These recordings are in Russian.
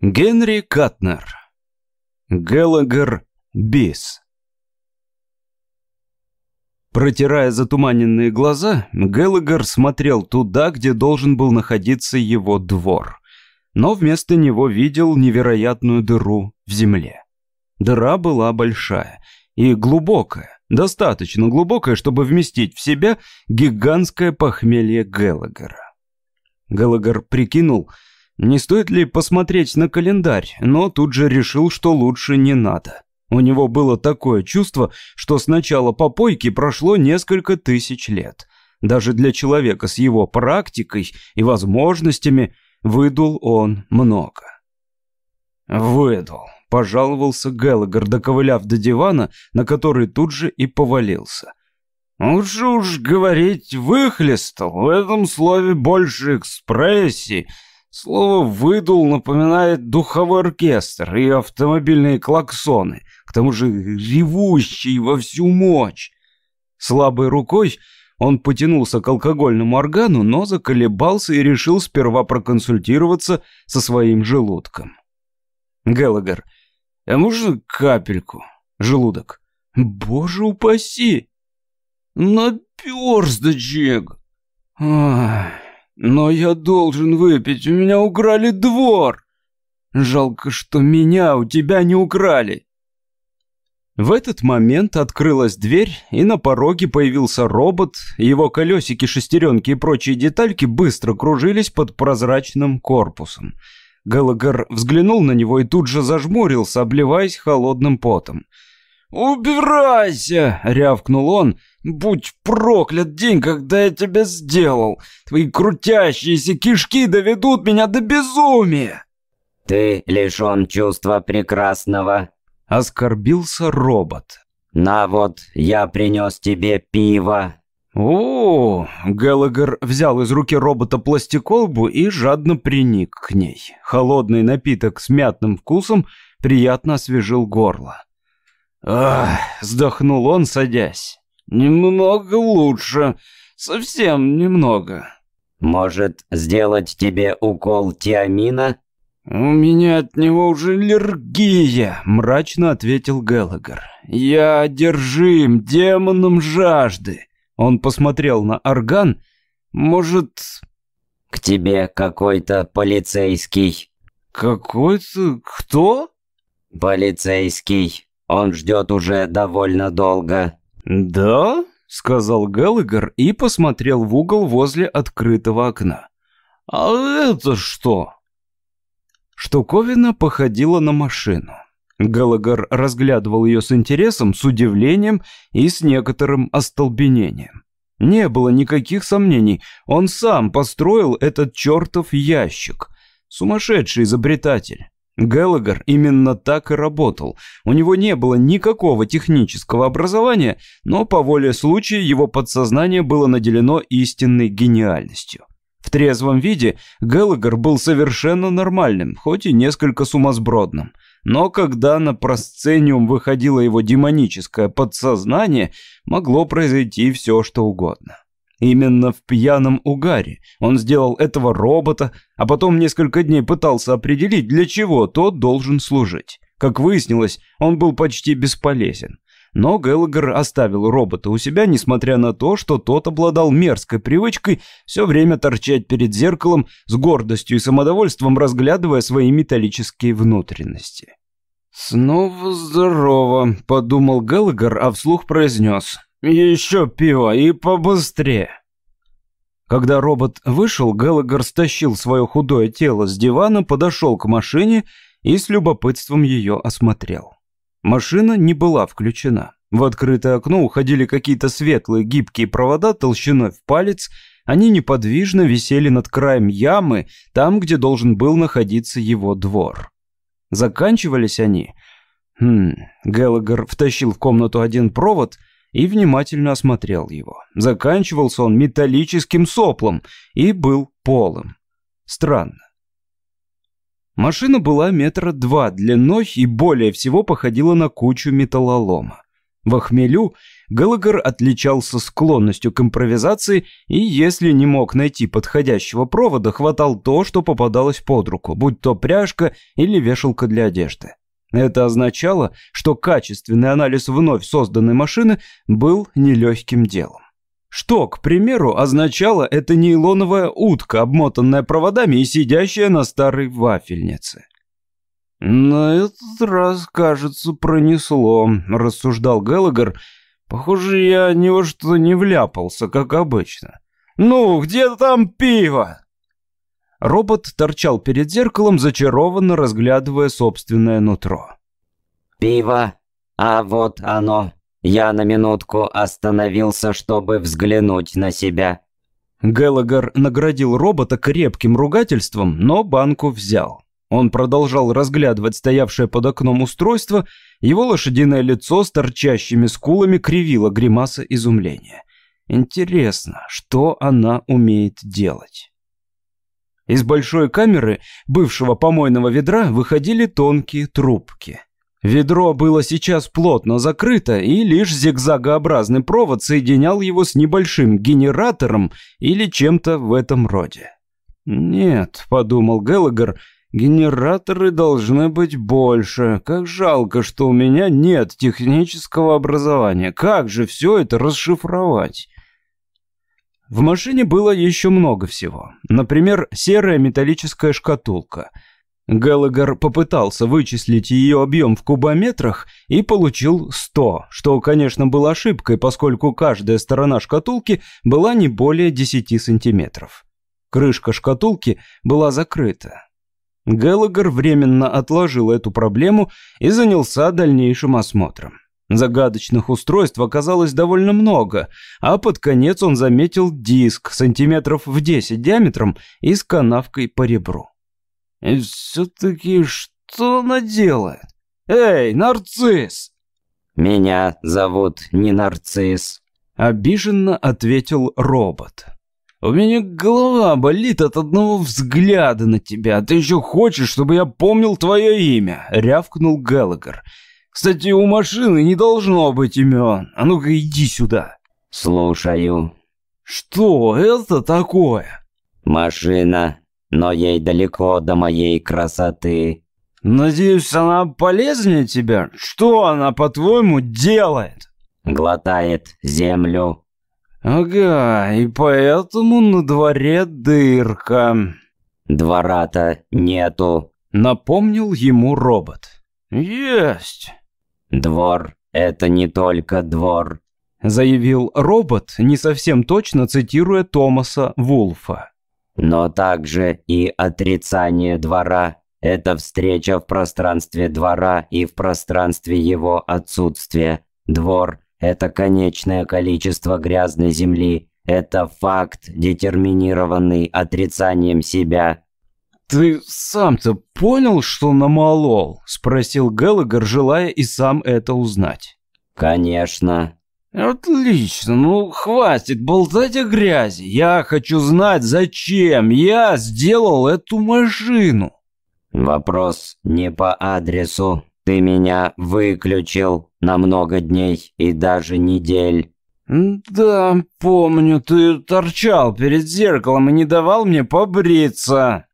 Генри Катнер. Геллагер Бис. Протирая затуманенные глаза, Геллагер смотрел туда, где должен был находиться его двор. Но вместо него видел невероятную дыру в земле. Дыра была большая и глубокая, достаточно глубокая, чтобы вместить в себя гигантское похмелье Геллагера. Геллагер прикинул – не стоит ли посмотреть на календарь, но тут же решил, что лучше не надо. У него было такое чувство, что с начала попойки прошло несколько тысяч лет. Даже для человека с его практикой и возможностями выдул он много. «Выдул», — пожаловался Геллагер, доковыляв до дивана, на который тут же и повалился. «Лучше уж говорить «выхлестал», в этом слове больше экспрессии, Слово «выдул» напоминает духовой оркестр и автомобильные клаксоны, к тому же ревущий во всю мощь. Слабой рукой он потянулся к алкогольному органу, но заколебался и решил сперва проконсультироваться со своим желудком. Геллагер, а можно капельку? Желудок. Боже упаси! Наперсточек! Ах... Но я должен выпить, у меня украли двор. Жалко, что меня у тебя не украли. В этот момент открылась дверь, и на пороге появился робот, его колесики, шестеренки и прочие детальки быстро кружились под прозрачным корпусом. Галагар взглянул на него и тут же зажмурился, обливаясь холодным потом. «Убирайся!» — рявкнул он. «Будь проклят день, когда я тебя сделал! Твои крутящиеся кишки доведут меня до безумия!» «Ты лишен чувства прекрасного», — оскорбился робот. «На вот, я принес тебе пиво». О, Геллагер взял из руки робота пластиколбу и жадно приник к ней. Холодный напиток с мятным вкусом приятно освежил горло. «Ах!» — вздохнул он, садясь. «Немного лучше. Совсем немного». «Может, сделать тебе укол тиамина?» «У меня от него уже аллергия», — мрачно ответил Геллагер. «Я одержим демоном жажды». Он посмотрел на орган. «Может...» «К тебе какой-то полицейский». «Какой-то... кто?» «Полицейский. Он ждет уже довольно долго». «Да?» — сказал Геллагер и посмотрел в угол возле открытого окна. «А это что?» Штуковина походила на машину. Геллагер разглядывал ее с интересом, с удивлением и с некоторым остолбенением. Не было никаких сомнений, он сам построил этот чертов ящик. Сумасшедший изобретатель. Геллагер именно так и работал. У него не было никакого технического образования, но по воле случая его подсознание было наделено истинной гениальностью. В трезвом виде Геллагер был совершенно нормальным, хоть и несколько сумасбродным. Но когда на просцениум выходило его демоническое подсознание, могло произойти все, что угодно. Именно в пьяном угаре он сделал этого робота, а потом несколько дней пытался определить, для чего тот должен служить. Как выяснилось, он был почти бесполезен. Но Геллагер оставил робота у себя, несмотря на то, что тот обладал мерзкой привычкой все время торчать перед зеркалом с гордостью и самодовольством, разглядывая свои металлические внутренности. «Снова здорово», — подумал Геллагер, а вслух произнес. «Еще пиво и побыстрее!» Когда робот вышел, Геллагер стащил свое худое тело с дивана, подошел к машине и с любопытством ее осмотрел. Машина не была включена. В открытое окно уходили какие-то светлые гибкие провода толщиной в палец, они неподвижно висели над краем ямы, там, где должен был находиться его двор. Заканчивались они... Хм, Геллагер втащил в комнату один провод — и внимательно осмотрел его. Заканчивался он металлическим соплом и был полым. Странно. Машина была метра два длиной и более всего походила на кучу металлолома. В хмелю Галагер отличался склонностью к импровизации и, если не мог найти подходящего провода, хватал то, что попадалось под руку, будь то пряжка или вешалка для одежды. Это означало, что качественный анализ вновь созданной машины был нелегким делом. Что, к примеру, означало эта нейлоновая утка, обмотанная проводами и сидящая на старой вафельнице? «На этот раз, кажется, пронесло», — рассуждал Геллагер. «Похоже, я ни во что не вляпался, как обычно». «Ну, где там пиво?» Робот торчал перед зеркалом, зачарованно разглядывая собственное нутро. «Пиво? А вот оно. Я на минутку остановился, чтобы взглянуть на себя». Геллагер наградил робота крепким ругательством, но банку взял. Он продолжал разглядывать стоявшее под окном устройство, его лошадиное лицо с торчащими скулами кривило гримаса изумления. Интересно, что она умеет делать? Из большой камеры бывшего помойного ведра выходили тонкие трубки. Ведро было сейчас плотно закрыто, и лишь зигзагообразный провод соединял его с небольшим генератором или чем-то в этом роде. «Нет», — подумал Геллагер, — Генераторы должны быть больше. Как жалко, что у меня нет технического образования. Как же все это расшифровать? В машине было еще много всего. Например, серая металлическая шкатулка. Геллагер попытался вычислить ее объем в кубометрах и получил 100, что, конечно, было ошибкой, поскольку каждая сторона шкатулки была не более 10 сантиметров. Крышка шкатулки была закрыта. Геллагер временно отложил эту проблему и занялся дальнейшим осмотром. Загадочных устройств оказалось довольно много, а под конец он заметил диск сантиметров в 10 диаметром и с канавкой по ребру. И все-таки что она делает? Эй, нарцисс! Меня зовут не нарцисс. Обиженно ответил робот. У меня голова болит от одного взгляда на тебя. Ты еще хочешь, чтобы я помнил твое имя?» — рявкнул Геллагер. «Кстати, у машины не должно быть имен. А ну-ка иди сюда». «Слушаю». «Что это такое?» «Машина, но ей далеко до моей красоты». «Надеюсь, она полезнее тебя? Что она, по-твоему, делает?» «Глотает землю». «Ага, и поэтому на дворе дырка». «Двора-то нету», — напомнил ему робот. «Есть». «Двор — это не только двор», — заявил робот, не совсем точно цитируя Томаса Вулфа. «Но также и отрицание двора — это встреча в пространстве двора и в пространстве его отсутствия. Двор это конечное количество грязной земли. Это факт, детерминированный отрицанием себя. «Ты сам-то понял, что намолол?» – спросил Геллагер, желая и сам это узнать. «Конечно». «Отлично, ну хватит болтать о грязи. Я хочу знать, зачем я сделал эту машину». «Вопрос не по адресу. Ты меня выключил на много дней и даже недель. Да, помню, ты торчал перед зеркалом и не давал мне побриться.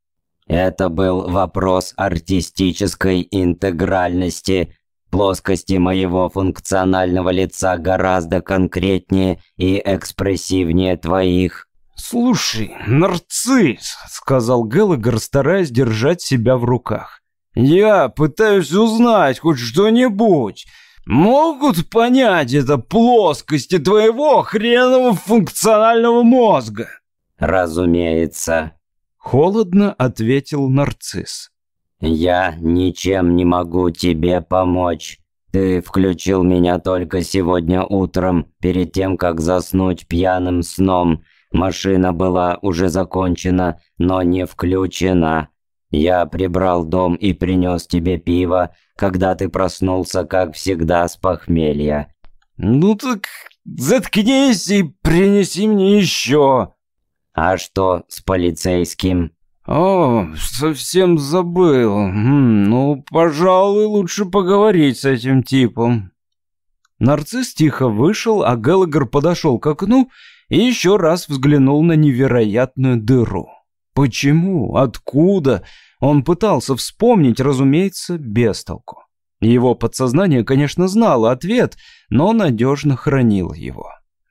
Это был вопрос артистической интегральности. Плоскости моего функционального лица гораздо конкретнее и экспрессивнее твоих. «Слушай, нарцисс», — сказал Геллагер, стараясь держать себя в руках. Я пытаюсь узнать хоть что-нибудь. Могут понять это плоскости твоего хренового функционального мозга? Разумеется. Холодно ответил нарцисс. Я ничем не могу тебе помочь. Ты включил меня только сегодня утром, перед тем, как заснуть пьяным сном. Машина была уже закончена, но не включена. Я прибрал дом и принес тебе пиво, когда ты проснулся, как всегда, с похмелья. Ну так заткнись и принеси мне еще. А что с полицейским? О, совсем забыл. Хм, ну, пожалуй, лучше поговорить с этим типом. Нарцисс тихо вышел, а Геллагер подошел к окну и еще раз взглянул на невероятную дыру. Почему? Откуда? Он пытался вспомнить, разумеется, без толку. Его подсознание, конечно, знало ответ, но надежно хранило его.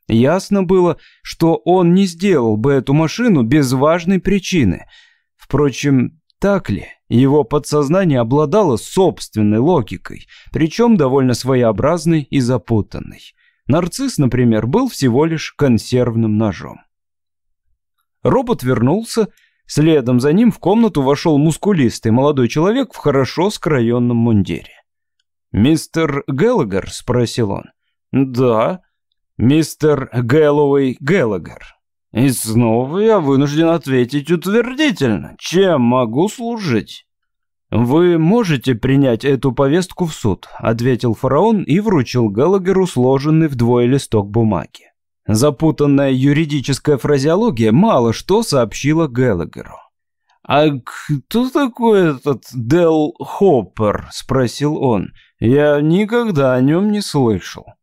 Ясно было, что он не сделал бы эту машину без важной причины. Впрочем, так ли? Его подсознание обладало собственной логикой, причем довольно своеобразной и запутанной. Нарцисс, например, был всего лишь консервным ножом. Робот вернулся, следом за ним в комнату вошел мускулистый молодой человек в хорошо скроенном мундире. «Мистер Геллагер?» — спросил он. «Да». «Мистер Гэллоуэй Геллагер». «И снова я вынужден ответить утвердительно. Чем могу служить?» «Вы можете принять эту повестку в суд», — ответил фараон и вручил Геллагеру сложенный вдвое листок бумаги. Запутанная юридическая фразеология мало что сообщила Геллагеру. «А кто такой этот Дел Хоппер?» — спросил он. «Я никогда о нем не слышал».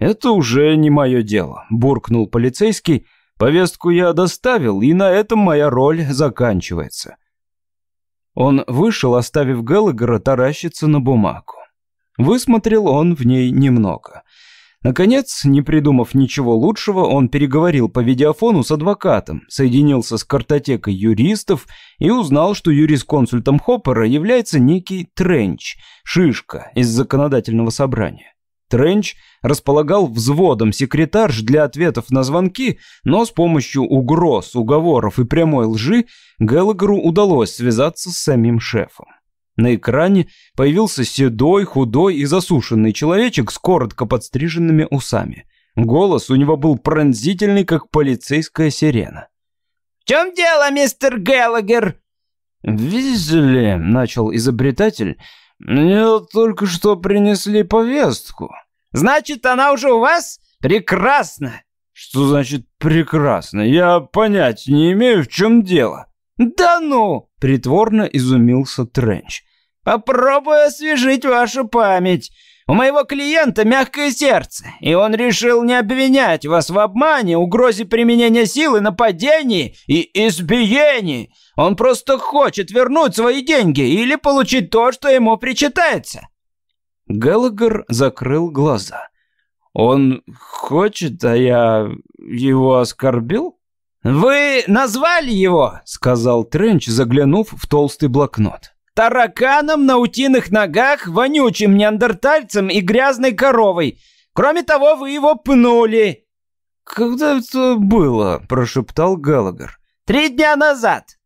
«Это уже не мое дело», — буркнул полицейский. «Повестку я доставил, и на этом моя роль заканчивается». Он вышел, оставив Геллагера таращиться на бумагу. Высмотрел он в ней немного. Наконец, не придумав ничего лучшего, он переговорил по видеофону с адвокатом, соединился с картотекой юристов и узнал, что юрисконсультом Хоппера является некий Тренч, шишка из законодательного собрания. Тренч располагал взводом секретарш для ответов на звонки, но с помощью угроз, уговоров и прямой лжи Геллагеру удалось связаться с самим шефом. На экране появился седой, худой и засушенный человечек с коротко подстриженными усами. Голос у него был пронзительный, как полицейская сирена. «В чем дело, мистер Геллагер?» «Видите ли», — начал изобретатель, — «мне только что принесли повестку». «Значит, она уже у вас? Прекрасно!» «Что значит прекрасно? Я понять не имею, в чем дело». «Да ну!» — притворно изумился Тренч. «Попробую освежить вашу память. У моего клиента мягкое сердце, и он решил не обвинять вас в обмане, угрозе применения силы, нападении и избиении. Он просто хочет вернуть свои деньги или получить то, что ему причитается». Геллагер закрыл глаза. «Он хочет, а я его оскорбил?» «Вы назвали его?» — сказал Тренч, заглянув в толстый блокнот. «Тараканом на утиных ногах, вонючим неандертальцем и грязной коровой. Кроме того, вы его пнули». «Когда это было?» — прошептал Галагер. «Три дня назад».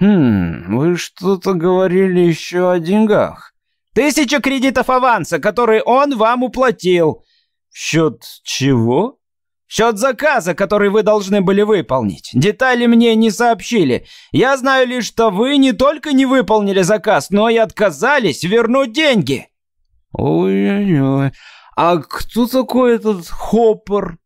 «Хм, вы что-то говорили еще о деньгах». «Тысяча кредитов аванса, который он вам уплатил». «В счет чего?» Счет заказа, который вы должны были выполнить. Детали мне не сообщили. Я знаю лишь, что вы не только не выполнили заказ, но и отказались вернуть деньги. Ой-ой-ой. А кто такой этот Хоппер?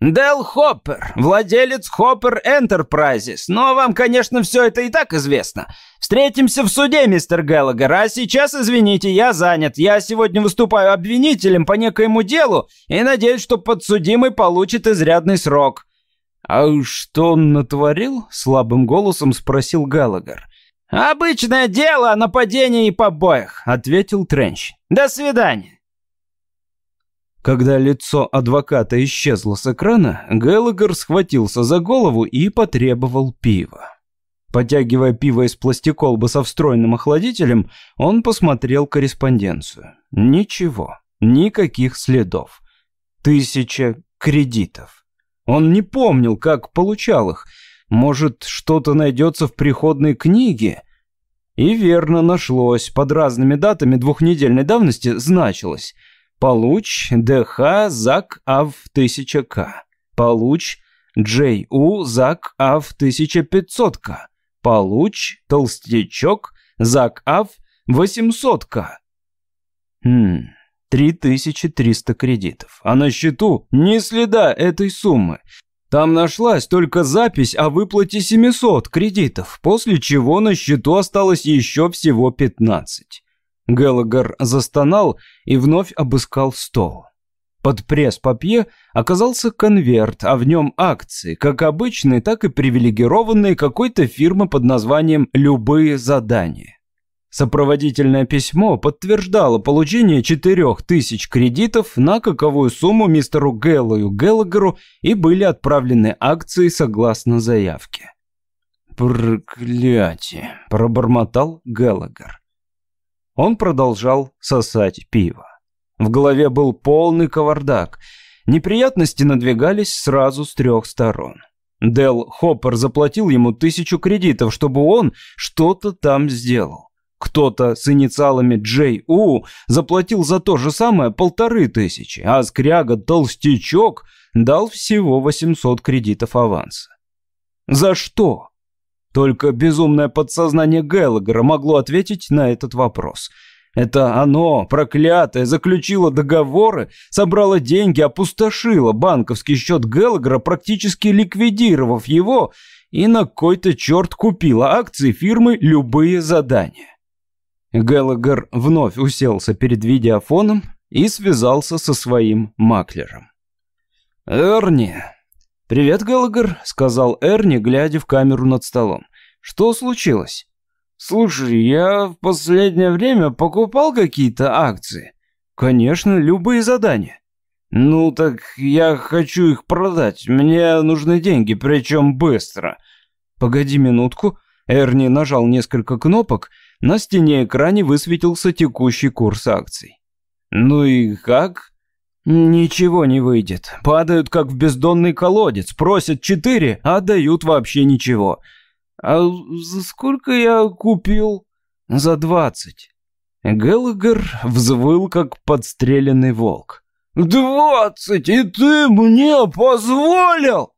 Дел Хоппер, владелец Хоппер Enterprises. Но вам, конечно, все это и так известно. Встретимся в суде, мистер Геллагер. А сейчас, извините, я занят. Я сегодня выступаю обвинителем по некоему делу и надеюсь, что подсудимый получит изрядный срок. А что он натворил? Слабым голосом спросил Геллагер. «Обычное дело о нападении и побоях», — ответил Тренч. «До свидания». Когда лицо адвоката исчезло с экрана, Геллагер схватился за голову и потребовал пива. Потягивая пиво из пластиколбы со встроенным охладителем, он посмотрел корреспонденцию. Ничего, никаких следов. Тысяча кредитов. Он не помнил, как получал их. Может, что-то найдется в приходной книге? И верно нашлось. Под разными датами двухнедельной давности значилось – Получ ДХ ЗАК АВ 1000К. Получ ДЖУ ЗАК АВ 1500К. Получ Толстячок ЗАК АВ 800К. Хм, 3300 кредитов. А на счету ни следа этой суммы. Там нашлась только запись о выплате 700 кредитов, после чего на счету осталось еще всего 15. Геллагер застонал и вновь обыскал стол. Под пресс-папье оказался конверт, а в нем акции, как обычные, так и привилегированные какой-то фирмы под названием «Любые задания». Сопроводительное письмо подтверждало получение 4000 кредитов на каковую сумму мистеру Гэллою Геллагеру и были отправлены акции согласно заявке. «Проклятие!» – пробормотал Геллагер. Он продолжал сосать пиво. В голове был полный кавардак. Неприятности надвигались сразу с трех сторон. Дел Хоппер заплатил ему тысячу кредитов, чтобы он что-то там сделал. Кто-то с инициалами Джей-У заплатил за то же самое полторы тысячи, а скряга Толстячок дал всего 800 кредитов аванса. За что? Только безумное подсознание Геллагера могло ответить на этот вопрос. Это оно, проклятое, заключило договоры, собрало деньги, опустошило банковский счет Геллагера, практически ликвидировав его, и на кой-то черт купило акции фирмы «Любые задания». Геллагер вновь уселся перед видеофоном и связался со своим маклером. «Эрни!» «Привет, Геллагер», — сказал Эрни, глядя в камеру над столом. «Что случилось?» «Слушай, я в последнее время покупал какие-то акции». «Конечно, любые задания». «Ну так я хочу их продать. Мне нужны деньги, причем быстро». «Погоди минутку». Эрни нажал несколько кнопок, на стене экране высветился текущий курс акций. «Ну и как?» «Ничего не выйдет. Падают, как в бездонный колодец. Просят четыре, а дают вообще ничего. А за сколько я купил?» «За двадцать». Геллагер взвыл, как подстреленный волк. «Двадцать, и ты мне позволил?»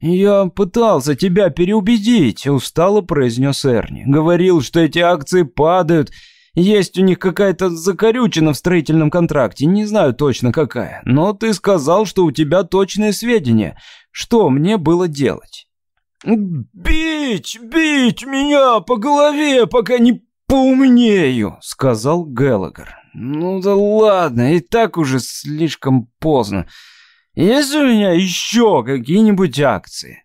«Я пытался тебя переубедить», — устало произнес Эрни. «Говорил, что эти акции падают. Есть у них какая-то закорючина в строительном контракте, не знаю точно какая. Но ты сказал, что у тебя точные сведения. Что мне было делать?» «Бить, бить меня по голове, пока не поумнею», — сказал Геллагер. «Ну да ладно, и так уже слишком поздно. Есть у меня еще какие-нибудь акции?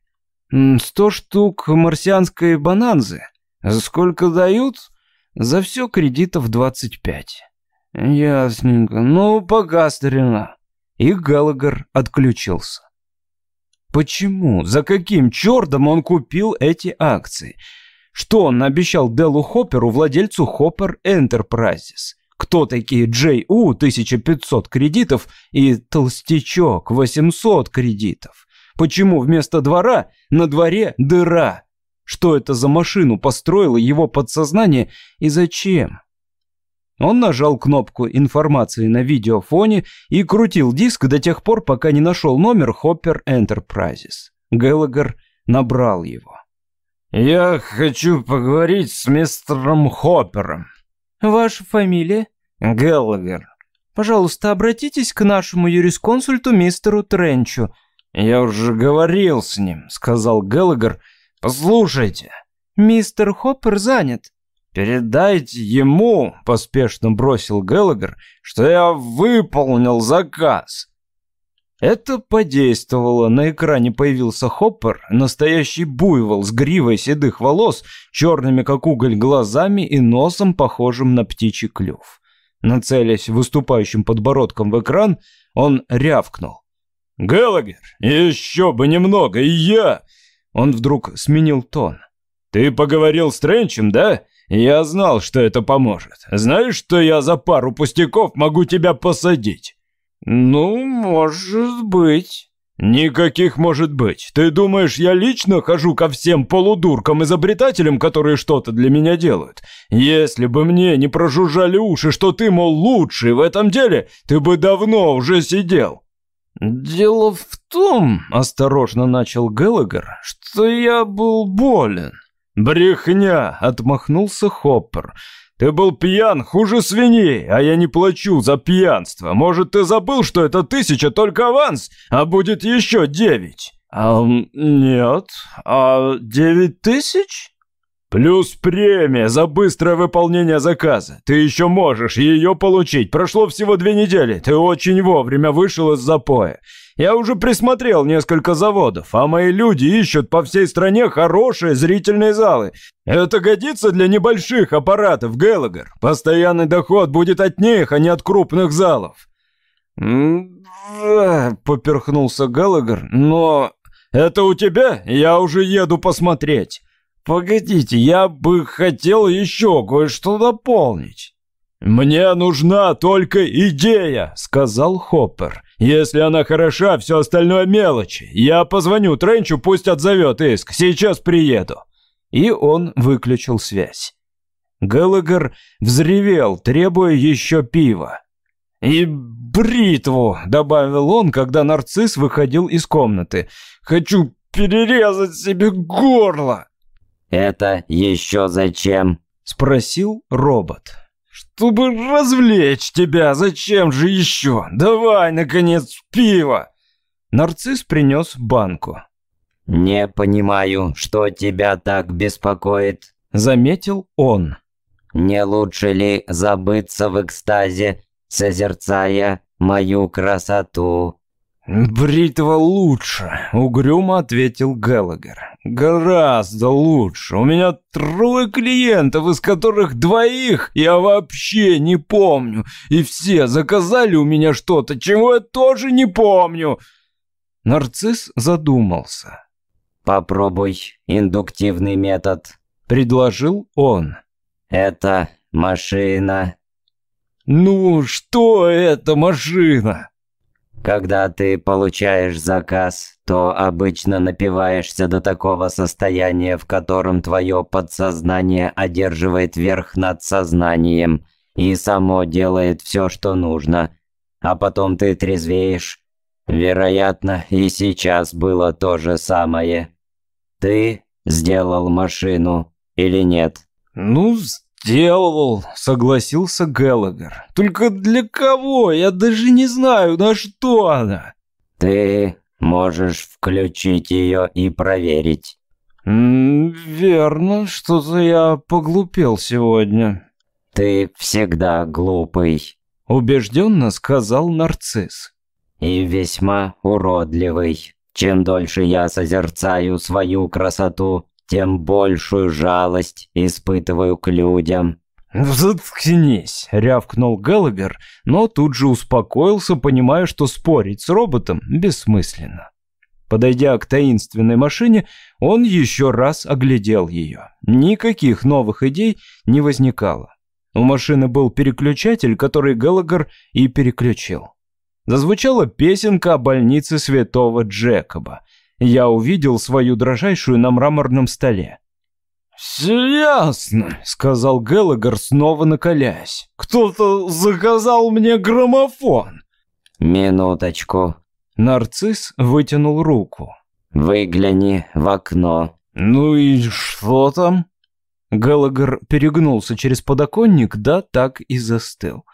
Сто штук марсианской бананзы. Сколько дают? За все кредитов двадцать пять. Ясненько. Ну, пока, старина. И Галагар отключился. Почему? За каким чертом он купил эти акции? Что он обещал Делу Хопперу, владельцу Хоппер Enterprises? кто такие Джей У 1500 кредитов и Толстячок 800 кредитов. Почему вместо двора на дворе дыра? Что это за машину построило его подсознание и зачем? Он нажал кнопку информации на видеофоне и крутил диск до тех пор, пока не нашел номер Hopper Enterprises. Геллагер набрал его. «Я хочу поговорить с мистером Хоппером», Ваша фамилия? Геллагер. Пожалуйста, обратитесь к нашему юрисконсульту мистеру Тренчу. Я уже говорил с ним, сказал Геллагер. Послушайте. Мистер Хоппер занят. «Передайте ему», — поспешно бросил Геллагер, — «что я выполнил заказ». Это подействовало. На экране появился Хоппер, настоящий буйвол с гривой седых волос, черными как уголь глазами и носом, похожим на птичий клюв. Нацелясь выступающим подбородком в экран, он рявкнул. «Геллагер, еще бы немного, и я!» Он вдруг сменил тон. «Ты поговорил с Тренчем, да? Я знал, что это поможет. Знаешь, что я за пару пустяков могу тебя посадить?» «Ну, может быть». «Никаких может быть. Ты думаешь, я лично хожу ко всем полудуркам-изобретателям, которые что-то для меня делают? Если бы мне не прожужжали уши, что ты, мол, лучший в этом деле, ты бы давно уже сидел». «Дело в том, — осторожно начал Геллагер, — что я был болен». «Брехня!» — отмахнулся Хоппер. Ты был пьян хуже свиньи, а я не плачу за пьянство. Может, ты забыл, что это тысяча только аванс, а будет еще девять?» «А, нет. А девять тысяч?» Плюс премия за быстрое выполнение заказа. Ты еще можешь ее получить. Прошло всего две недели. Ты очень вовремя вышел из запоя. Я уже присмотрел несколько заводов, а мои люди ищут по всей стране хорошие зрительные залы. Это годится для небольших аппаратов, Геллагер. Постоянный доход будет от них, а не от крупных залов. «Да», — поперхнулся Геллагер, — «но это у тебя? Я уже еду посмотреть». «Погодите, я бы хотел еще кое-что дополнить». «Мне нужна только идея», — сказал Хоппер. «Если она хороша, все остальное мелочи. Я позвоню Тренчу, пусть отзовет иск. Сейчас приеду». И он выключил связь. Геллагер взревел, требуя еще пива. «И бритву», — добавил он, когда нарцисс выходил из комнаты. «Хочу перерезать себе горло». «Это еще зачем?» — спросил робот. «Чтобы развлечь тебя, зачем же еще? Давай, наконец, пиво!» Нарцисс принес банку. «Не понимаю, что тебя так беспокоит», — заметил он. «Не лучше ли забыться в экстазе, созерцая мою красоту?» «Бритва лучше», — угрюмо ответил Геллагер. «Гораздо лучше. У меня трое клиентов, из которых двоих я вообще не помню. И все заказали у меня что-то, чего я тоже не помню». Нарцисс задумался. «Попробуй индуктивный метод», — предложил он. «Это машина». «Ну, что это машина?» Когда ты получаешь заказ, то обычно напиваешься до такого состояния, в котором твое подсознание одерживает верх над сознанием и само делает все, что нужно. А потом ты трезвеешь. Вероятно, и сейчас было то же самое. Ты сделал машину или нет? Ну, «Сделал», — согласился Геллагер. «Только для кого? Я даже не знаю, на что она». «Ты можешь включить ее и проверить». М -м, «Верно, что-то я поглупел сегодня». «Ты всегда глупый», — убежденно сказал нарцисс. «И весьма уродливый. Чем дольше я созерцаю свою красоту, тем большую жалость испытываю к людям». «Заткнись!» — рявкнул Геллагер, но тут же успокоился, понимая, что спорить с роботом бессмысленно. Подойдя к таинственной машине, он еще раз оглядел ее. Никаких новых идей не возникало. У машины был переключатель, который Геллагер и переключил. Зазвучала песенка о больнице святого Джекоба я увидел свою дрожайшую на мраморном столе. «Все ясно», — сказал Геллагер, снова накаляясь. «Кто-то заказал мне граммофон». «Минуточку». Нарцисс вытянул руку. «Выгляни в окно». «Ну и что там?» Геллагер перегнулся через подоконник, да так и застыл.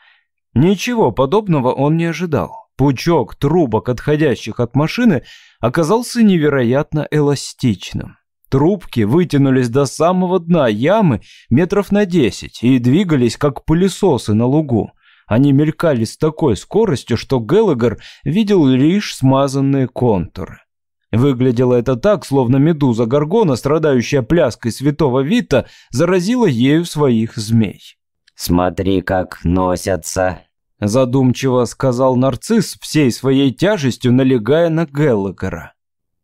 Ничего подобного он не ожидал. Пучок трубок, отходящих от машины, оказался невероятно эластичным. Трубки вытянулись до самого дна ямы метров на десять и двигались, как пылесосы на лугу. Они мелькали с такой скоростью, что Геллагер видел лишь смазанные контуры. Выглядело это так, словно медуза Гаргона, страдающая пляской святого Вита, заразила ею своих змей. «Смотри, как носятся», Задумчиво сказал нарцисс, всей своей тяжестью налегая на Геллагера.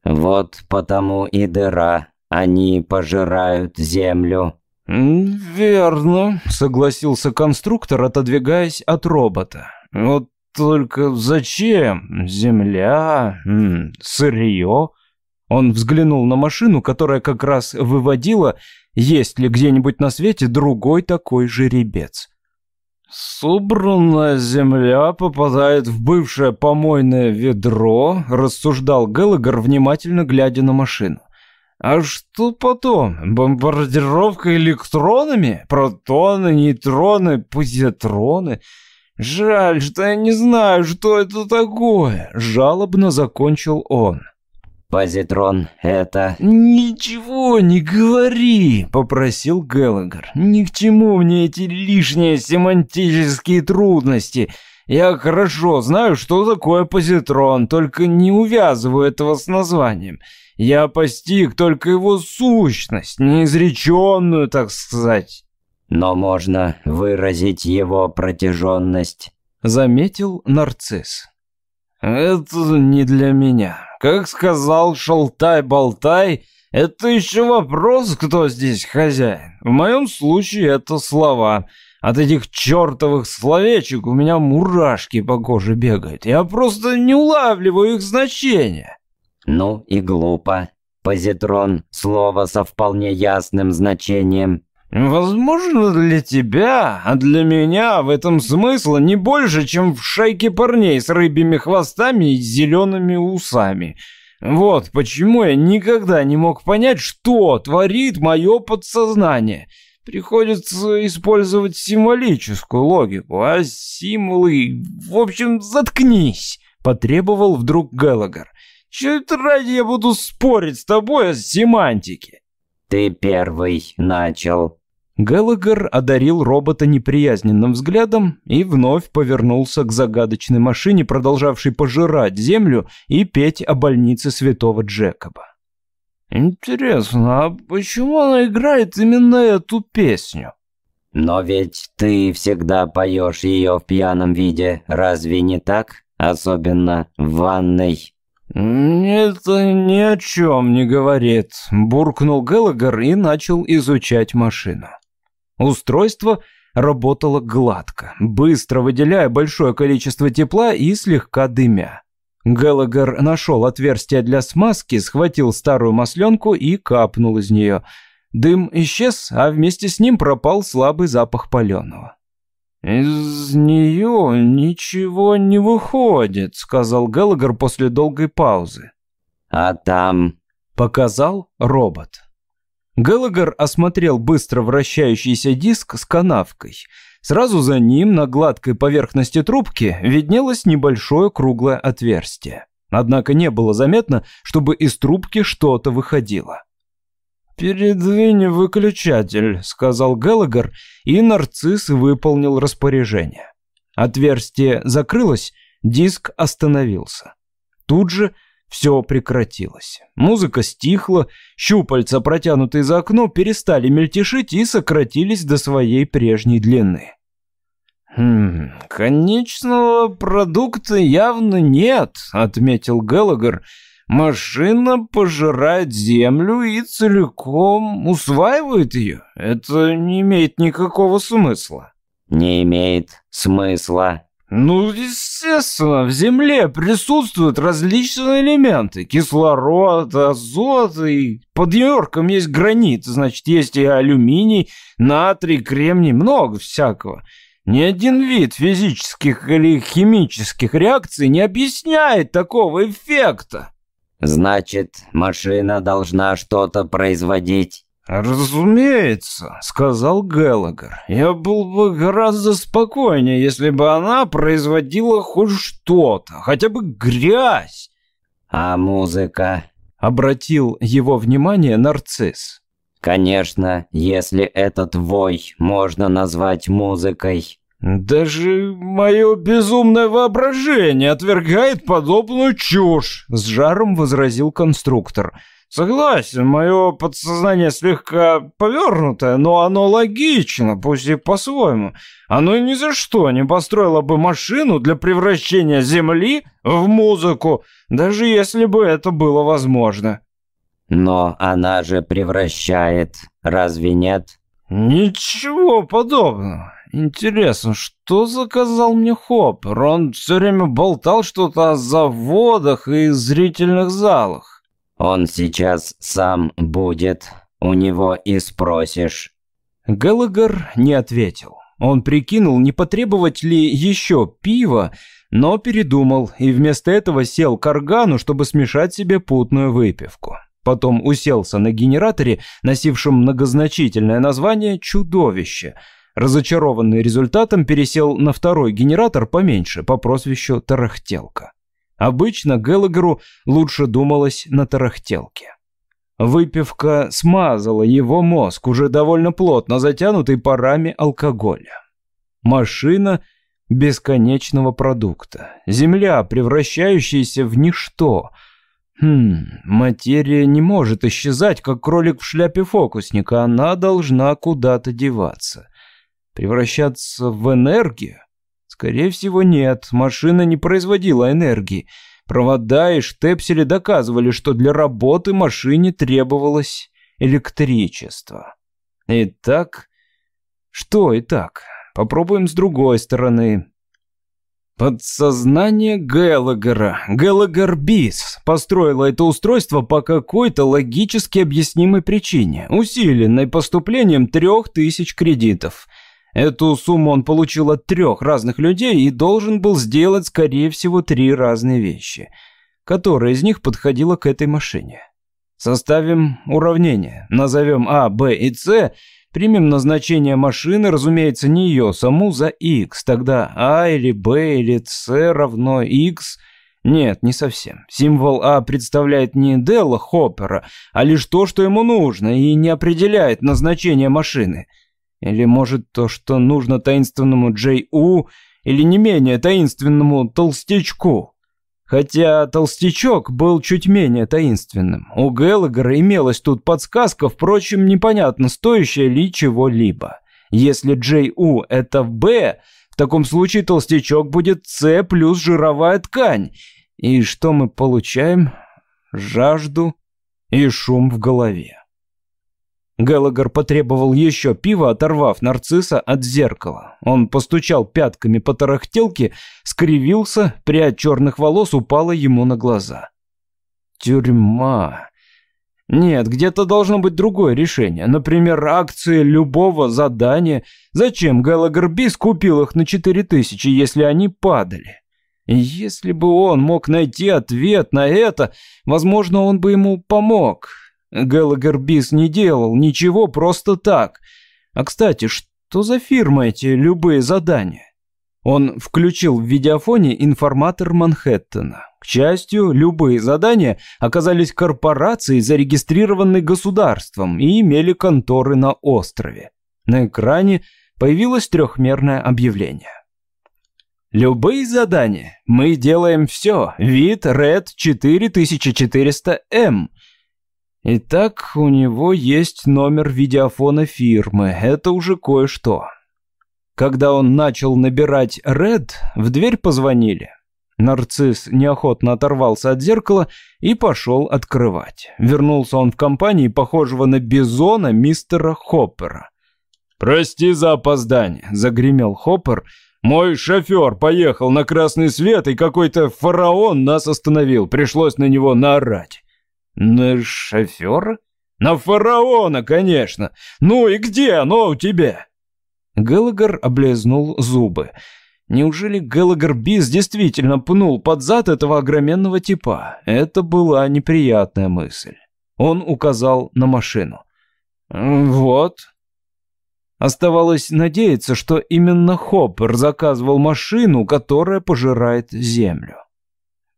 «Вот потому и дыра. Они пожирают землю». «Верно», — согласился конструктор, отодвигаясь от робота. «Вот только зачем? Земля? Сырье?» Он взглянул на машину, которая как раз выводила, есть ли где-нибудь на свете другой такой жеребец. «Собранная земля попадает в бывшее помойное ведро», — рассуждал Геллагер, внимательно глядя на машину. «А что потом? Бомбардировка электронами? Протоны, нейтроны, позитроны? Жаль, что я не знаю, что это такое», — жалобно закончил он. Позитрон, это...» «Ничего не говори», — попросил Геллагер. «Ни к чему мне эти лишние семантические трудности. Я хорошо знаю, что такое позитрон, только не увязываю этого с названием. Я постиг только его сущность, неизреченную, так сказать». «Но можно выразить его протяженность», — заметил нарцисс. «Это не для меня. Как сказал Шалтай-Болтай, это еще вопрос, кто здесь хозяин. В моем случае это слова. От этих чертовых словечек у меня мурашки по коже бегают. Я просто не улавливаю их значения». «Ну и глупо. Позитрон — слово со вполне ясным значением». Возможно, для тебя, а для меня в этом смысла не больше, чем в шайке парней с рыбьими хвостами и зелеными усами. Вот почему я никогда не мог понять, что творит мое подсознание. Приходится использовать символическую логику, а символы... В общем, заткнись, потребовал вдруг Геллагер. Чё это ради я буду спорить с тобой о семантике? «Ты первый начал». Геллагер одарил робота неприязненным взглядом и вновь повернулся к загадочной машине, продолжавшей пожирать землю и петь о больнице святого Джекоба. «Интересно, а почему она играет именно эту песню?» «Но ведь ты всегда поешь ее в пьяном виде, разве не так? Особенно в ванной». «Это ни о чем не говорит», — буркнул Геллагер и начал изучать машину. Устройство работало гладко, быстро выделяя большое количество тепла и слегка дымя. Геллагер нашел отверстие для смазки, схватил старую масленку и капнул из нее. Дым исчез, а вместе с ним пропал слабый запах паленого. «Из нее ничего не выходит», — сказал Геллагер после долгой паузы. «А там...» — показал робот. Геллагер осмотрел быстро вращающийся диск с канавкой. Сразу за ним на гладкой поверхности трубки виднелось небольшое круглое отверстие. Однако не было заметно, чтобы из трубки что-то выходило. «Передвинь выключатель», — сказал Геллагер, и нарцисс выполнил распоряжение. Отверстие закрылось, диск остановился. Тут же все прекратилось. Музыка стихла, щупальца, протянутые за окно, перестали мельтешить и сократились до своей прежней длины. «Хм, конечного продукта явно нет», — отметил Геллагер, — Машина пожирает землю и целиком усваивает ее. Это не имеет никакого смысла. Не имеет смысла. Ну, естественно, в земле присутствуют различные элементы. Кислород, азот и под Нью-Йорком есть гранит, значит, есть и алюминий, натрий, кремний, много всякого. Ни один вид физических или химических реакций не объясняет такого эффекта. Значит, машина должна что-то производить. «Разумеется», — сказал Геллагер. «Я был бы гораздо спокойнее, если бы она производила хоть что-то, хотя бы грязь». «А музыка?» — обратил его внимание нарцисс. «Конечно, если этот вой можно назвать музыкой». «Даже мое безумное воображение отвергает подобную чушь», — с жаром возразил конструктор. «Согласен, мое подсознание слегка повернутое, но оно логично, пусть и по-своему. Оно ни за что не построило бы машину для превращения Земли в музыку, даже если бы это было возможно». «Но она же превращает, разве нет?» «Ничего подобного. Интересно, что заказал мне Хоппер? Он все время болтал что-то о заводах и зрительных залах. Он сейчас сам будет. У него и спросишь. Геллагер не ответил. Он прикинул, не потребовать ли еще пива, но передумал и вместо этого сел к органу, чтобы смешать себе путную выпивку. Потом уселся на генераторе, носившем многозначительное название «Чудовище», Разочарованный результатом пересел на второй генератор поменьше по прозвищу Тарахтелка. Обычно Геллагеру лучше думалось на тарахтелке. Выпивка смазала его мозг, уже довольно плотно затянутый парами алкоголя. Машина бесконечного продукта. Земля, превращающаяся в ничто. Хм, материя не может исчезать, как кролик в шляпе фокусника. Она должна куда-то деваться. Превращаться в энергию? Скорее всего, нет. Машина не производила энергии. Провода и штепсели доказывали, что для работы машине требовалось электричество. Итак, что итак? Попробуем с другой стороны. Подсознание Геллагера, Геллагер Бис, построило это устройство по какой-то логически объяснимой причине, усиленной поступлением трех тысяч кредитов – Эту сумму он получил от трех разных людей и должен был сделать, скорее всего, три разные вещи. Которая из них подходила к этой машине? Составим уравнение. Назовем А, Б и С. Примем назначение машины, разумеется, не ее саму, за x. Тогда А или Б или С равно x. Нет, не совсем. Символ А представляет не Делла Хоппера, а лишь то, что ему нужно, и не определяет назначение машины – или, может, то, что нужно таинственному Джей У, или не менее таинственному толстячку? Хотя толстячок был чуть менее таинственным. У Геллагера имелась тут подсказка, впрочем, непонятно, стоящая ли чего-либо. Если Джей У это Б, в таком случае толстячок будет С плюс жировая ткань. И что мы получаем? Жажду и шум в голове. Геллагер потребовал еще пива, оторвав нарцисса от зеркала. Он постучал пятками по тарахтелке, скривился, прядь черных волос упала ему на глаза. Тюрьма. Нет, где-то должно быть другое решение. Например, акции любого задания. Зачем Геллагер Бис купил их на 4000, если они падали? Если бы он мог найти ответ на это, возможно, он бы ему помог. Геллагер Бис не делал ничего просто так. А, кстати, что за фирма эти любые задания? Он включил в видеофоне информатор Манхэттена. К счастью, любые задания оказались корпорацией, зарегистрированной государством, и имели конторы на острове. На экране появилось трехмерное объявление. Любые задания. Мы делаем все. Вид Red 4400M. Итак, у него есть номер видеофона фирмы. Это уже кое-что. Когда он начал набирать Red, в дверь позвонили. Нарцисс неохотно оторвался от зеркала и пошел открывать. Вернулся он в компании похожего на бизона мистера Хоппера. «Прости за опоздание», — загремел Хоппер. «Мой шофер поехал на красный свет, и какой-то фараон нас остановил. Пришлось на него наорать». «На шофера?» «На фараона, конечно! Ну и где оно у тебя?» Геллагер облизнул зубы. Неужели Геллагер Биз действительно пнул под зад этого огроменного типа? Это была неприятная мысль. Он указал на машину. «Вот». Оставалось надеяться, что именно Хоппер заказывал машину, которая пожирает землю.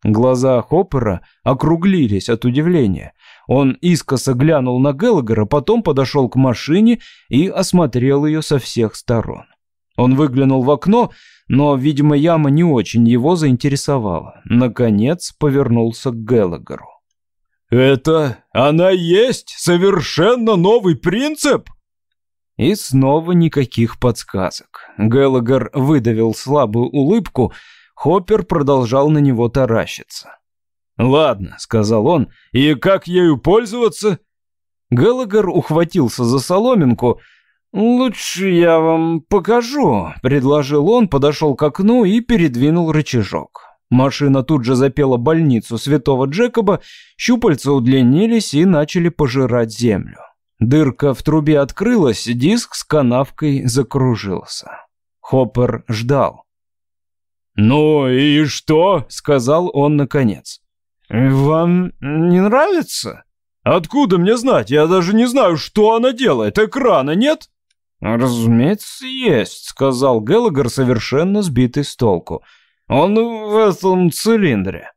Глаза Хоппера округлились от удивления. Он искоса глянул на Геллагера, потом подошел к машине и осмотрел ее со всех сторон. Он выглянул в окно, но, видимо, яма не очень его заинтересовала. Наконец повернулся к Геллагеру. «Это она есть совершенно новый принцип?» И снова никаких подсказок. Геллагер выдавил слабую улыбку – Хоппер продолжал на него таращиться. «Ладно», — сказал он, — «и как ею пользоваться?» Геллагер ухватился за соломинку. «Лучше я вам покажу», — предложил он, подошел к окну и передвинул рычажок. Машина тут же запела больницу святого Джекоба, щупальца удлинились и начали пожирать землю. Дырка в трубе открылась, диск с канавкой закружился. Хоппер ждал. «Ну и что?» — сказал он наконец. «Вам не нравится?» «Откуда мне знать? Я даже не знаю, что она делает. Экрана нет?» «Разумеется, есть», — сказал Геллагер, совершенно сбитый с толку. «Он в этом цилиндре».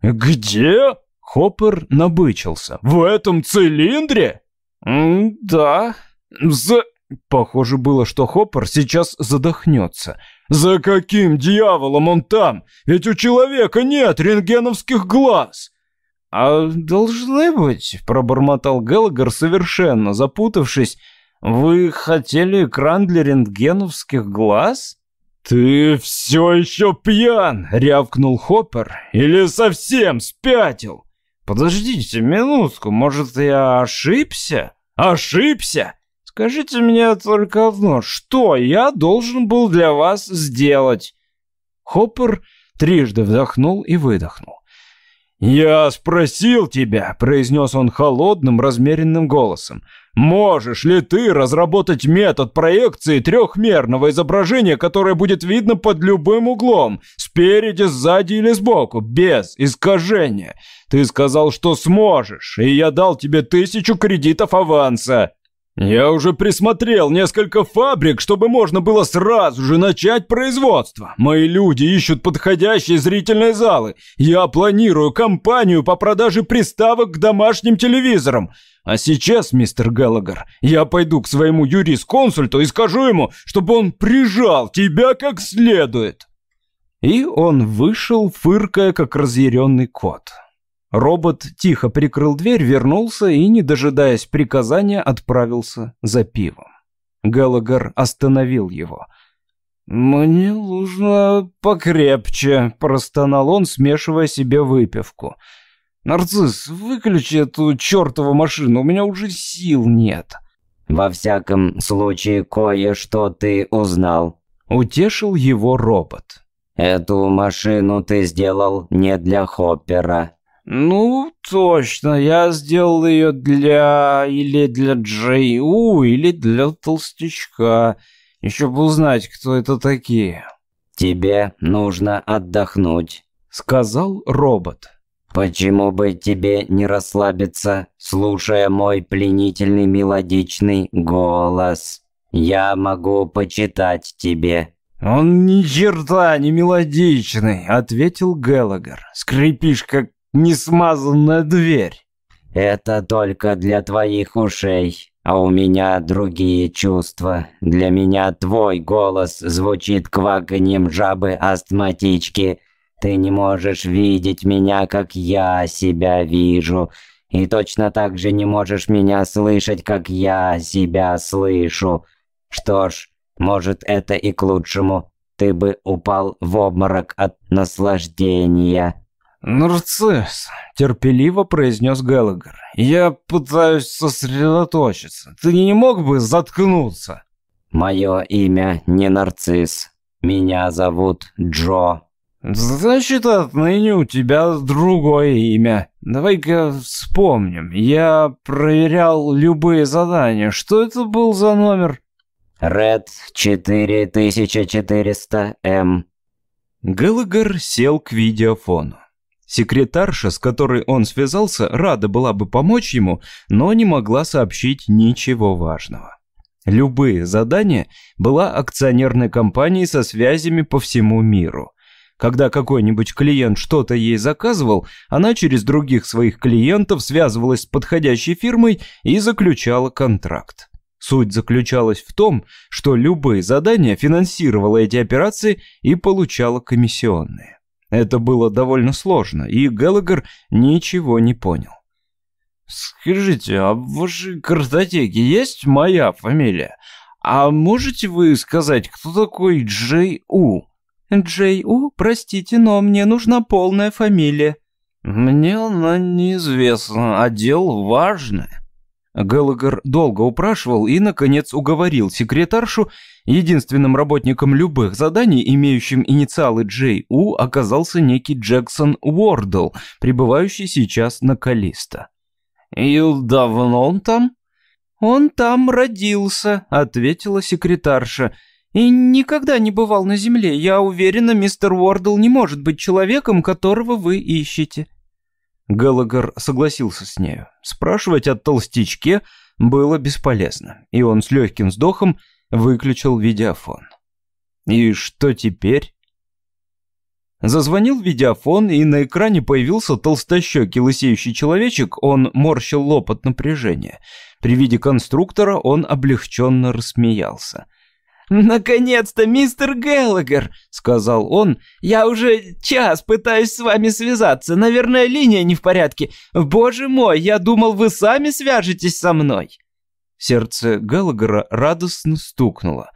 «Где?» Хоппер набычился. «В этом цилиндре?» «Да». «За...» Похоже было, что Хоппер сейчас задохнется. «За каким дьяволом он там? Ведь у человека нет рентгеновских глаз!» «А должны быть», — пробормотал Геллагер, совершенно запутавшись. «Вы хотели экран для рентгеновских глаз?» «Ты все еще пьян!» — рявкнул Хоппер. «Или совсем спятил?» «Подождите минутку, может, я ошибся?» «Ошибся?» «Скажите мне только одно, что я должен был для вас сделать?» Хоппер трижды вдохнул и выдохнул. «Я спросил тебя», — произнес он холодным, размеренным голосом, «можешь ли ты разработать метод проекции трехмерного изображения, которое будет видно под любым углом, спереди, сзади или сбоку, без искажения? Ты сказал, что сможешь, и я дал тебе тысячу кредитов аванса». «Я уже присмотрел несколько фабрик, чтобы можно было сразу же начать производство. Мои люди ищут подходящие зрительные залы. Я планирую кампанию по продаже приставок к домашним телевизорам. А сейчас, мистер Галагар, я пойду к своему юрисконсульту и скажу ему, чтобы он прижал тебя как следует». И он вышел, фыркая, как разъяренный кот. Робот тихо прикрыл дверь, вернулся и, не дожидаясь приказания, отправился за пивом. Галагар остановил его. «Мне нужно покрепче», — простонал он, смешивая себе выпивку. «Нарцисс, выключи эту чертову машину, у меня уже сил нет». «Во всяком случае, кое-что ты узнал», — утешил его робот. «Эту машину ты сделал не для Хоппера, «Ну, точно, я сделал ее для... или для Джей-У, или для Толстячка. Еще бы узнать, кто это такие». «Тебе нужно отдохнуть», — сказал робот. «Почему бы тебе не расслабиться, слушая мой пленительный мелодичный голос? Я могу почитать тебе». «Он ни черта не мелодичный», — ответил Геллагер. «Скрипишь, как несмазанная дверь. Это только для твоих ушей, а у меня другие чувства. Для меня твой голос звучит кваканьем жабы-астматички. Ты не можешь видеть меня, как я себя вижу. И точно так же не можешь меня слышать, как я себя слышу. Что ж, может это и к лучшему. Ты бы упал в обморок от наслаждения. «Нарцисс», — терпеливо произнес Геллагер, — «я пытаюсь сосредоточиться. Ты не мог бы заткнуться?» «Мое имя не Нарцисс. Меня зовут Джо». «Значит, отныне у тебя другое имя. Давай-ка вспомним. Я проверял любые задания. Что это был за номер?» «Ред 4400М». Геллагер сел к видеофону. Секретарша, с которой он связался, рада была бы помочь ему, но не могла сообщить ничего важного. Любые задания была акционерной компанией со связями по всему миру. Когда какой-нибудь клиент что-то ей заказывал, она через других своих клиентов связывалась с подходящей фирмой и заключала контракт. Суть заключалась в том, что любые задания финансировала эти операции и получала комиссионные. Это было довольно сложно, и Геллагер ничего не понял. «Скажите, а в вашей картотеке есть моя фамилия? А можете вы сказать, кто такой Джей У?» «Джей У, простите, но мне нужна полная фамилия». «Мне она неизвестна, а дело важное». Геллагер долго упрашивал и, наконец, уговорил секретаршу. Единственным работником любых заданий, имеющим инициалы Джей-У, оказался некий Джексон Уордл, пребывающий сейчас на Калиста. «И давно он там?» «Он там родился», — ответила секретарша. «И никогда не бывал на Земле. Я уверена, мистер Уордл не может быть человеком, которого вы ищете». Галагар согласился с нею. Спрашивать о толстячке было бесполезно, и он с легким вздохом выключил видеофон. И что теперь? Зазвонил видеофон, и на экране появился толстощекий лысеющий человечек, он морщил лоб от напряжения. При виде конструктора он облегченно рассмеялся. «Наконец-то, мистер Геллагер!» — сказал он. «Я уже час пытаюсь с вами связаться. Наверное, линия не в порядке. Боже мой, я думал, вы сами свяжетесь со мной!» Сердце Геллагера радостно стукнуло.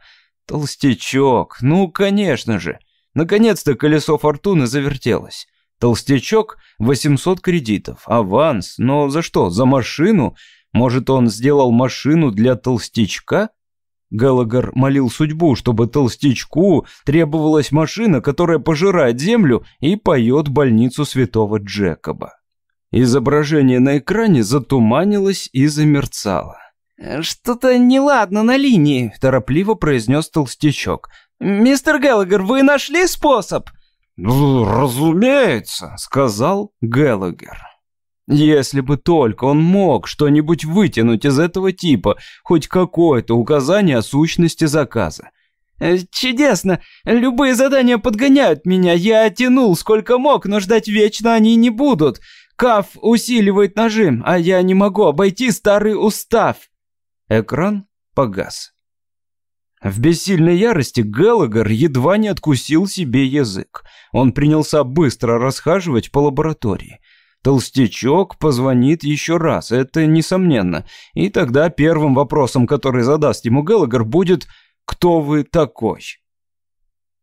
«Толстячок, ну, конечно же!» Наконец-то колесо фортуны завертелось. Толстячок — 800 кредитов, аванс, но за что, за машину? Может, он сделал машину для толстячка? Галагар молил судьбу, чтобы толстячку требовалась машина, которая пожирает землю и поет больницу святого Джекоба. Изображение на экране затуманилось и замерцало. «Что-то неладно на линии», – торопливо произнес толстячок. «Мистер Геллагер, вы нашли способ?» «Ну, разумеется», — сказал Геллагер. Если бы только он мог что-нибудь вытянуть из этого типа, хоть какое-то указание о сущности заказа. Э, «Чудесно! Любые задания подгоняют меня. Я тянул сколько мог, но ждать вечно они не будут. Каф усиливает нажим, а я не могу обойти старый устав». Экран погас. В бессильной ярости Геллагер едва не откусил себе язык. Он принялся быстро расхаживать по лаборатории. Толстячок позвонит еще раз, это несомненно. И тогда первым вопросом, который задаст ему Геллагер, будет «Кто вы такой?».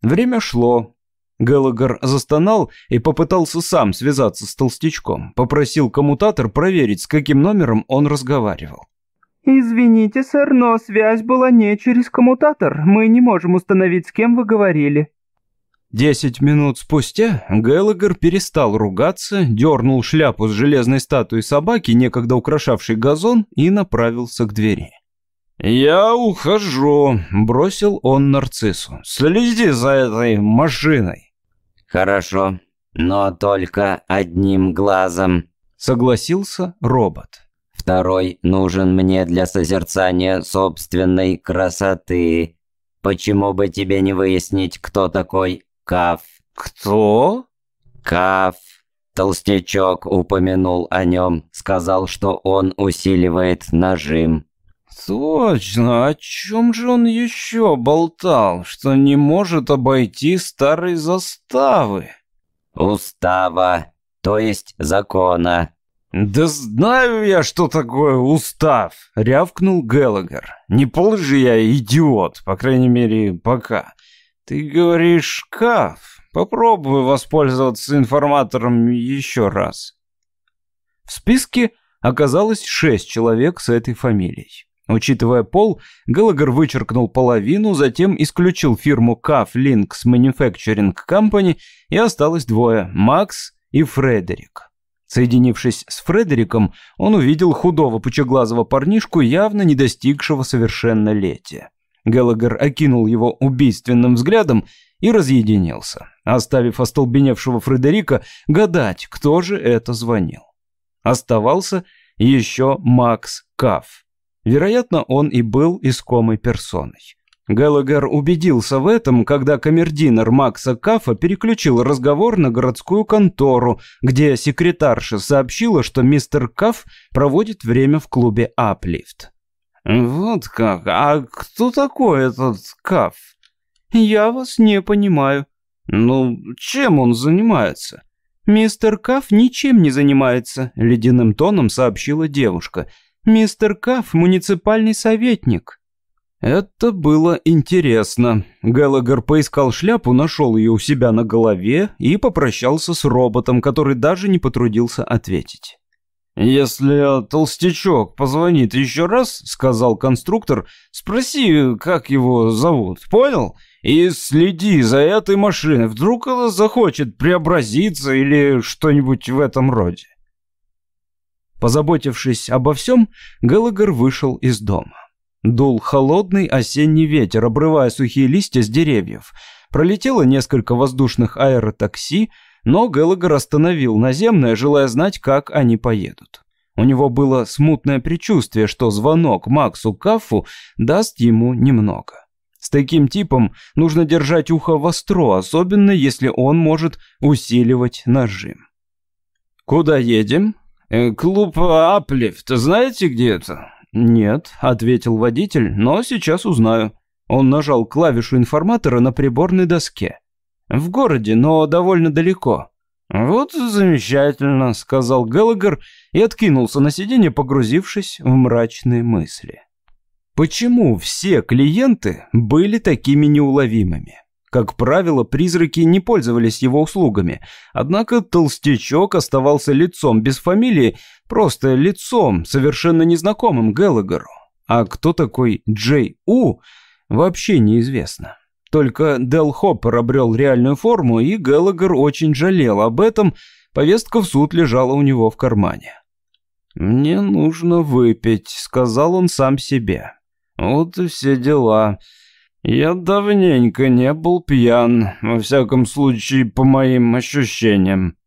Время шло. Геллагер застонал и попытался сам связаться с толстячком. Попросил коммутатор проверить, с каким номером он разговаривал. «Извините, сэр, но связь была не через коммутатор. Мы не можем установить, с кем вы говорили». Десять минут спустя Геллагер перестал ругаться, дернул шляпу с железной статуей собаки, некогда украшавшей газон, и направился к двери. «Я ухожу», — бросил он нарциссу. «Следи за этой машиной». «Хорошо, но только одним глазом», — согласился робот. Второй нужен мне для созерцания собственной красоты. Почему бы тебе не выяснить, кто такой Каф?» «Кто?» «Каф. Толстячок упомянул о нем, сказал, что он усиливает нажим». «Точно, о чем же он еще болтал, что не может обойти старой заставы?» «Устава, то есть закона», «Да знаю я, что такое устав!» — рявкнул Геллагер. «Не полный же я идиот, по крайней мере, пока. Ты говоришь «каф». Попробуй воспользоваться информатором еще раз». В списке оказалось шесть человек с этой фамилией. Учитывая пол, Геллагер вычеркнул половину, затем исключил фирму CAF Links Manufacturing Company и осталось двое – Макс и Фредерик. Соединившись с Фредериком, он увидел худого пучеглазого парнишку, явно не достигшего совершеннолетия. Геллагер окинул его убийственным взглядом и разъединился, оставив остолбеневшего Фредерика гадать, кто же это звонил. Оставался еще Макс Каф. Вероятно, он и был искомой персоной. Геллагер убедился в этом, когда камердинер Макса Кафа переключил разговор на городскую контору, где секретарша сообщила, что мистер Каф проводит время в клубе «Аплифт». «Вот как? А кто такой этот Каф?» «Я вас не понимаю». «Ну, чем он занимается?» «Мистер Каф ничем не занимается», — ледяным тоном сообщила девушка. «Мистер Каф — муниципальный советник». Это было интересно. Геллагер поискал шляпу, нашел ее у себя на голове и попрощался с роботом, который даже не потрудился ответить. «Если толстячок позвонит еще раз, — сказал конструктор, — спроси, как его зовут, понял? И следи за этой машиной, вдруг она захочет преобразиться или что-нибудь в этом роде». Позаботившись обо всем, Геллагер вышел из дома. Дул холодный осенний ветер, обрывая сухие листья с деревьев. Пролетело несколько воздушных аэротакси, но Геллагер остановил наземное, желая знать, как они поедут. У него было смутное предчувствие, что звонок Максу Каффу даст ему немного. С таким типом нужно держать ухо востро, особенно если он может усиливать нажим. «Куда едем?» э, «Клуб Аплифт. Знаете, где это?» «Нет», — ответил водитель, — «но сейчас узнаю». Он нажал клавишу информатора на приборной доске. «В городе, но довольно далеко». «Вот замечательно», — сказал Геллагер и откинулся на сиденье, погрузившись в мрачные мысли. Почему все клиенты были такими неуловимыми? Как правило, призраки не пользовались его услугами, однако толстячок оставался лицом без фамилии, просто лицом, совершенно незнакомым Геллагеру. А кто такой Джей У, вообще неизвестно. Только Дел Хоппер обрел реальную форму, и Геллагер очень жалел об этом, повестка в суд лежала у него в кармане. «Мне нужно выпить», — сказал он сам себе. «Вот и все дела. Я давненько не был пьян, во всяком случае, по моим ощущениям».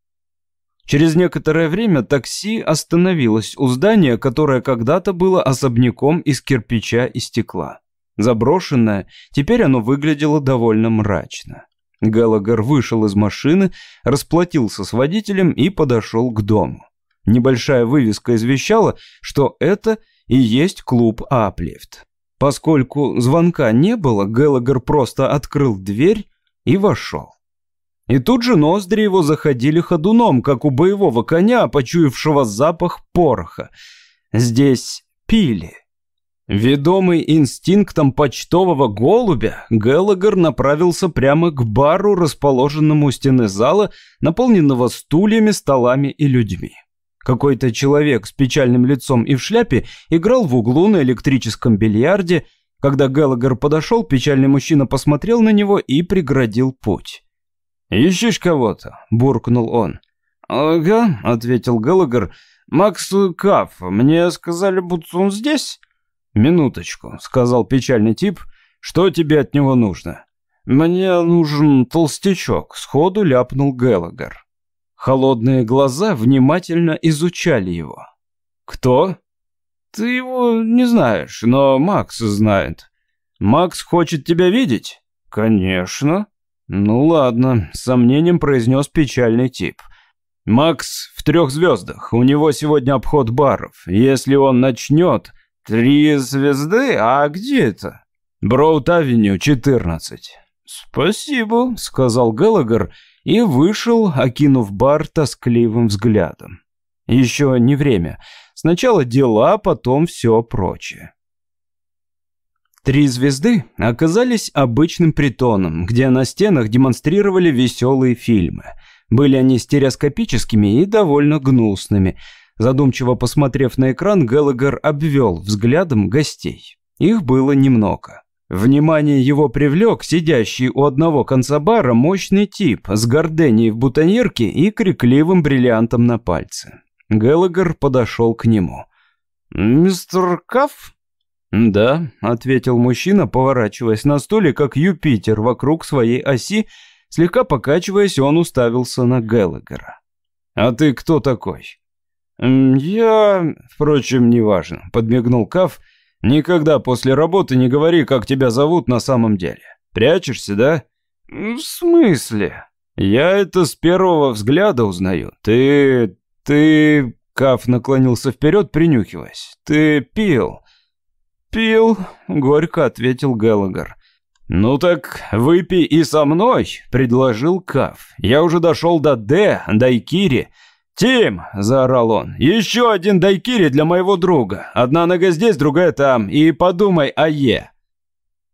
Через некоторое время такси остановилось у здания, которое когда-то было особняком из кирпича и стекла. Заброшенное, теперь оно выглядело довольно мрачно. Галагар вышел из машины, расплатился с водителем и подошел к дому. Небольшая вывеска извещала, что это и есть клуб «Аплифт». Поскольку звонка не было, Галагар просто открыл дверь и вошел. И тут же ноздри его заходили ходуном, как у боевого коня, почуявшего запах пороха. Здесь пили. Ведомый инстинктом почтового голубя, Геллагер направился прямо к бару, расположенному у стены зала, наполненного стульями, столами и людьми. Какой-то человек с печальным лицом и в шляпе играл в углу на электрическом бильярде. Когда Геллагер подошел, печальный мужчина посмотрел на него и преградил путь. «Ищешь кого-то?» – буркнул он. «Ага», – ответил Геллагер. «Макс Каф, мне сказали, будто он здесь?» «Минуточку», — сказал печальный тип. «Что тебе от него нужно?» «Мне нужен толстячок», — сходу ляпнул Геллагер. Холодные глаза внимательно изучали его. «Кто?» «Ты его не знаешь, но Макс знает». «Макс хочет тебя видеть?» «Конечно». «Ну ладно», — с сомнением произнес печальный тип. «Макс в трех звездах. У него сегодня обход баров. Если он начнет, «Три звезды? А где это?» «Броуд-авеню, 14». «Спасибо», — сказал Геллагер и вышел, окинув бар тоскливым взглядом. Еще не время. Сначала дела, потом все прочее. Три звезды оказались обычным притоном, где на стенах демонстрировали веселые фильмы. Были они стереоскопическими и довольно гнусными — Задумчиво посмотрев на экран, Геллагер обвел взглядом гостей. Их было немного. Внимание его привлек сидящий у одного конца бара мощный тип с горденией в бутоньерке и крикливым бриллиантом на пальце. Геллагер подошел к нему. «Мистер Каф?» «Да», — ответил мужчина, поворачиваясь на стуле, как Юпитер вокруг своей оси, слегка покачиваясь, он уставился на Геллагера. «А ты кто такой?» «Я... Впрочем, неважно», — подмигнул Каф. «Никогда после работы не говори, как тебя зовут на самом деле. Прячешься, да?» «В смысле?» «Я это с первого взгляда узнаю. Ты... ты...» Каф наклонился вперед, принюхиваясь. «Ты пил?» «Пил», — горько ответил Геллагер. «Ну так выпей и со мной», — предложил Каф. «Я уже дошел до Д, до Икири». «Тим!» – заорал он. «Еще один дайкири для моего друга. Одна нога здесь, другая там. И подумай о Е».